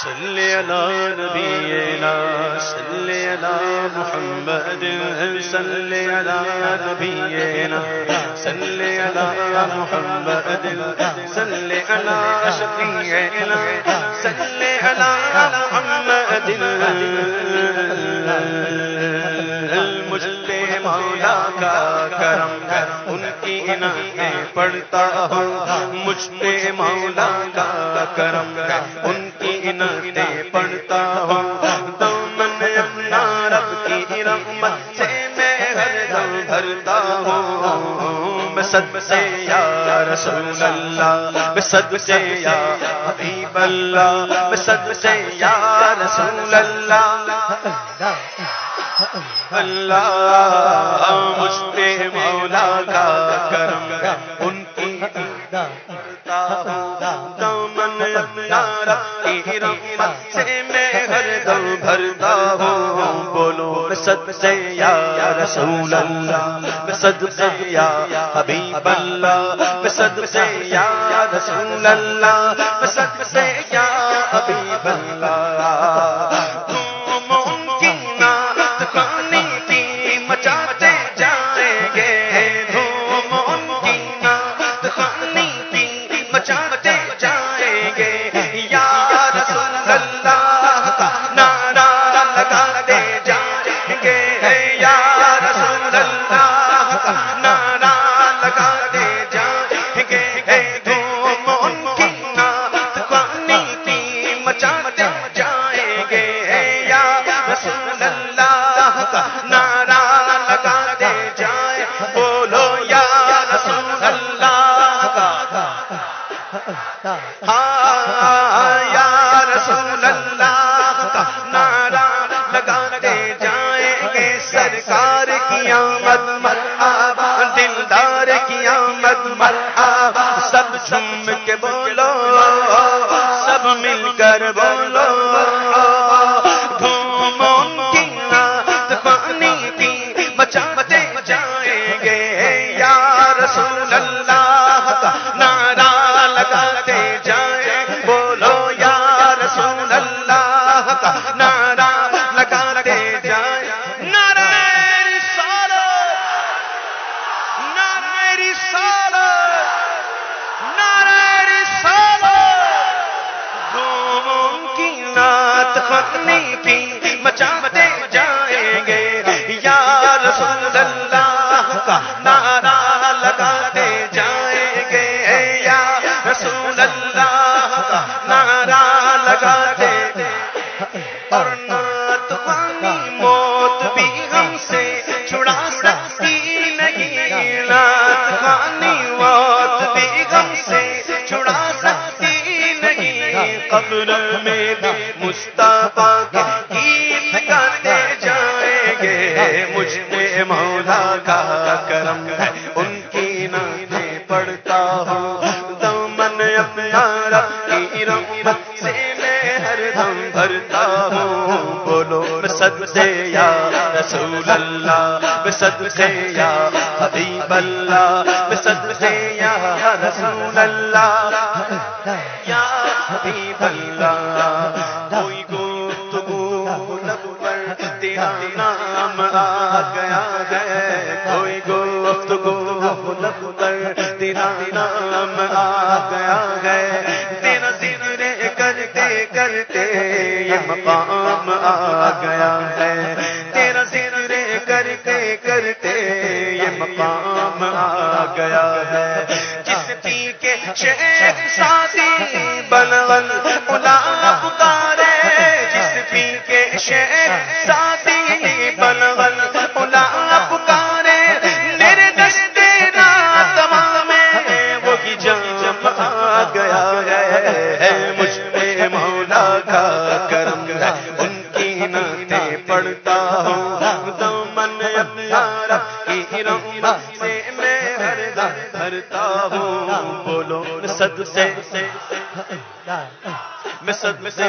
صلی علی نبینا صلی محمد صلی علی نبینا صلی علی محمد محمد. مولا کا کرم ان کی انعامیں پڑھتا ہوں۔ مجھ پہ مولا کا کرم ہے ان کی انعامیں پڑھتا ہوں۔ تو اپنا رب کی رحمت سے میں ہر دم بھرتا ہوں۔ میں صد سے یا رسول اللہ میں صد سے یا حبیب اللہ میں صد سے یا رسول اللہ اللہ مجھ پہ مولا کا کرم بولو سے یا رسول اللہ، میں سے یا حبیب اللہ، میں سے یا رسول اللہ، میں سے یا حبیب اللہ۔ دلدار کی آمد مرحبا، دلدار کی آمد مرحبا، سب جھوم کے بولو، سب مل کر بولو دھوم کی نعت خوانی کی بچاتے جائیں گے۔ یا رسول اللہ اپنی بھی مچاتے جائیں گے۔ یا رسول اللہ کا نعرہ لگاتے جائیں گے۔ یا رسول اللہ کا نعرہ لگاتے کرم ہے، ان کی نعتیں پڑھتا ہوں۔ دمن اپنا رب کی رحمت سے میں ہر دم بھرتا ہوں۔ بولو، میں سے یا رسول اللہ، میں سے یا حبیب اللہ، میں سے یا رسول اللہ۔ یا حبیب گفتگو پر تیرا نام آ گیا ہے تیرا ذکر کرتے کرتے یہ مقام آ گیا ہے تیرا ذکر کرتے کرتے یہ مقام آ گیا ہے جس پی کے شیخ ساتھی بلغل بلا پکارے جس پی کے شیخ سد سے۔ میں سے۔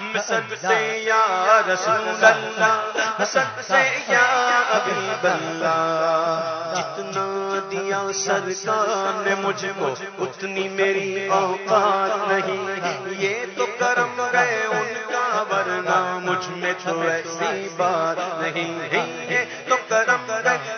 میں سے یا رسول اللہ۔ سے یا حبیب اللہ جتنا دیا سرکار نے مجھ کو، اتنی میری اوقات نہیں۔ یہ تو کرم گئے ان کا، ورنہ مجھ میں تو ایسی بات نہیں۔ ہے تو کرم گئے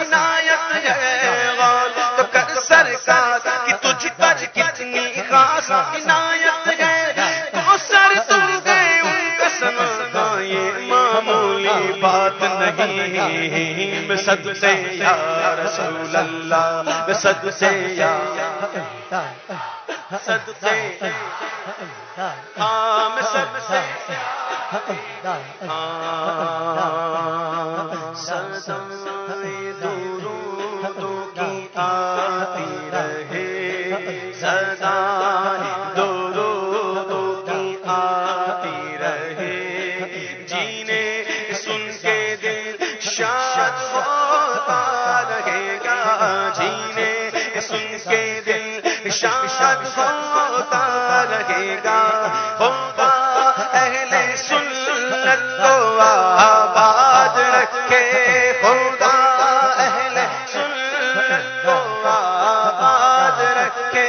عنایت ہے غور تو کر سرکار کہ تجھ پر کتنی خاص عنایت ہے۔ تو سر تم گئے ان قسم کا یہ معمولی بات نہیں۔ میں صد سے یا رسول اللہ میں صد سے یا صد سے ہاں میں صد سے ہاں سدائے ہوتا رہے گا۔ ہوگا اہل سنت کو آباد رکھے۔ خدا اہل سنت کو آباد رکھے۔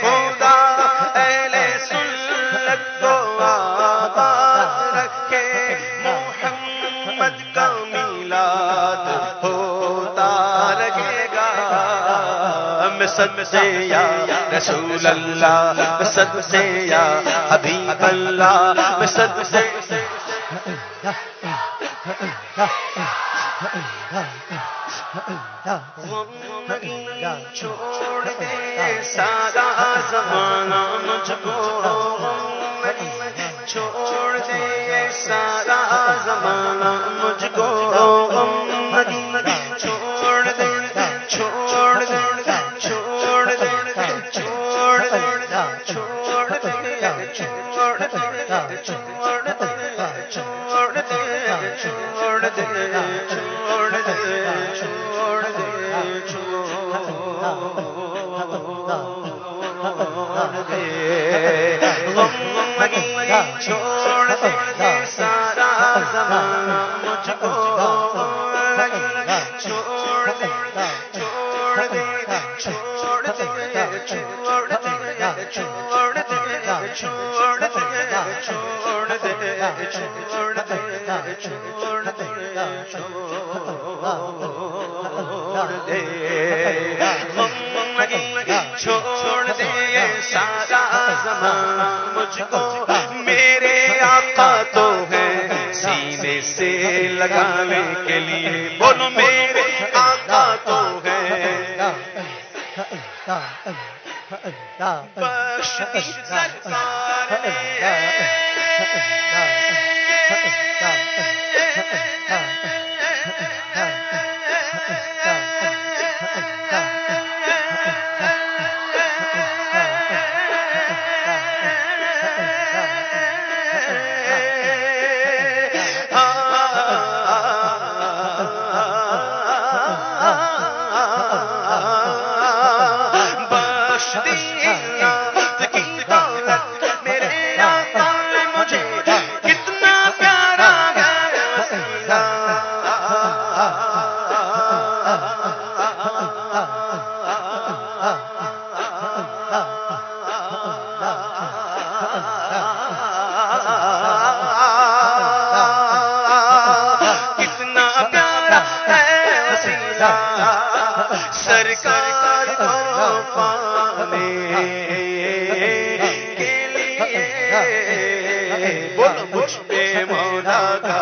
خدا اہل سنت کو آباد رکھے۔ محمد کا میلاد ہوتا رہے گا۔ میں سب سے یا رسول اللہ، میں سب سے یا حبیب اللہ، میں سب سے چھوڑ دے سارا زمانہ مجھ کو چھوڑ دے سارا زمانہ مجھ کو چھوڑ دے سارا زمانہ مجھ کو چھوڑ دے چھوڑ دے چھوڑ دے چھوڑ دے چھوڑ دے چھوڑ دے چھوڑ دے چھوڑ دے چھوڑ دے چھوڑ دے چھوڑ دے سارا زمانہ مجھ کو میرے آقا تو ہے سینے سے لگانے کے لیے۔ بولو میرے آقا تو ہے۔ بخش سرکار کتنا پیارا ہے وسیلہ سرکار کو پانے کے لیے۔ بول مجھ پہ مولا کا